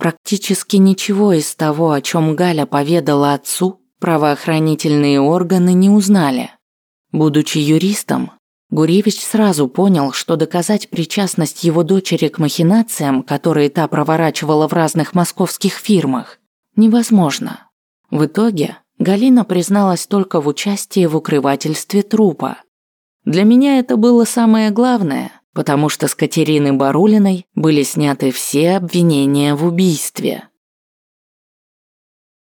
Практически ничего из того, о чем Галя поведала отцу, правоохранительные органы не узнали. Будучи юристом, Гуревич сразу понял, что доказать причастность его дочери к махинациям, которые та проворачивала в разных московских фирмах, невозможно. В итоге Галина призналась только в участии в укрывательстве трупа. Для меня это было самое главное, потому что с Катерины Барулиной были сняты все обвинения в убийстве.